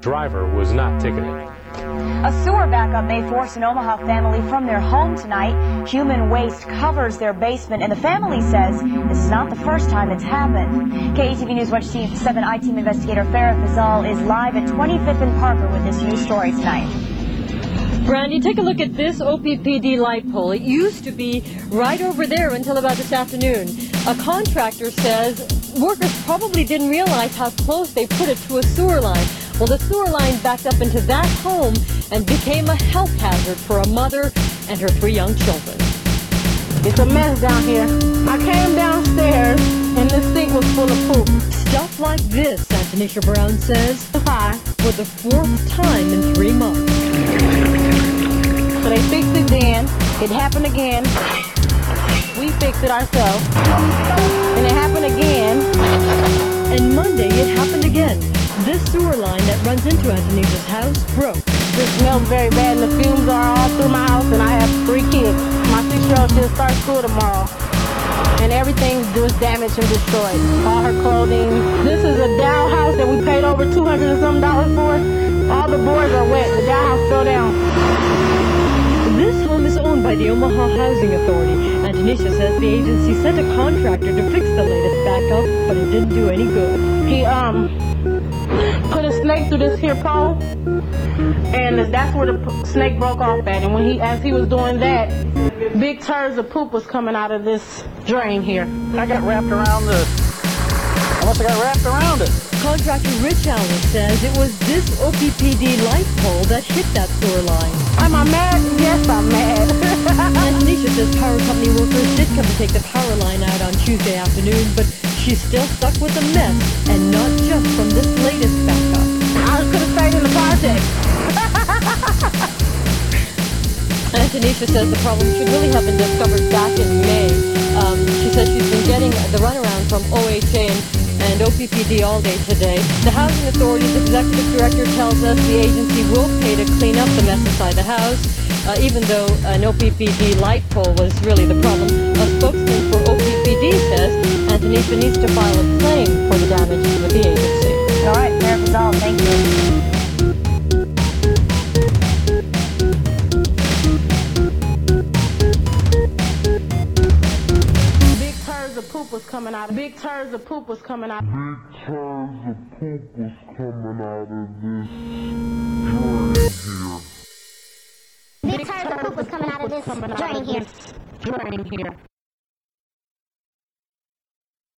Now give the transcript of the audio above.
Driver was not ticketed. A sewer backup may force an Omaha family from their home tonight. Human waste covers their basement, and the family says this is not the first time it's happened. KETV News Watch Team 7 I-Team investigator Farah Fazal is live at 25th and Parker with this news story tonight. Brandy, take a look at this OPPD light pole. It used to be right over there until about this afternoon. A contractor says workers probably didn't realize how close they put it to a sewer line. Well, the sewer line backed up into that home and became a health hazard for a mother and her three young children. It's a mess down here. I came downstairs and the sink was full of poop. Stuff like this, Antonisha Brown says, Hi. for the fourth time in three months. So they fixed it then. It happened again. We fixed it ourselves. Line that runs into Antonisha's house broke. It smells very bad and the fumes are all through my house and I have three kids. My six-year-old should start school tomorrow. And everything was damaged and destroyed. All her clothing. This is a Dow house that we paid over 200 and some dollars for. All the boards are wet. The Dow house fell down. This home is owned by the Omaha Housing Authority. and Antonisha says the agency sent a contractor to fix the latest backup, but it didn't do any good. He um snake through this here pole, and that's where the snake broke off at. And when he, as he was doing that, big turds of poop was coming out of this drain here. I got wrapped around the. I must have got wrapped around it. Contractor Rich Allen says it was this OPPD light pole that hit that sewer line. Am I mad? Yes, I'm mad. Antonisha says power company workers did come to take the power line out on Tuesday afternoon, but she's still stuck with the mess, and not just from this latest backup. Antonisha says the problem should really have been discovered back in May. Um, she says she's been getting the runaround from OHA and, and OPPD all day today. The Housing Authority's executive director tells us the agency will pay to clean up the mess inside the house, uh, even though an OPPD light pole was really the problem. Turds of poop was coming out. Big turds of poop was coming out. turns of poop was coming out of this drain here. Big turds of poop was coming out of this Coming drain here. this drain here.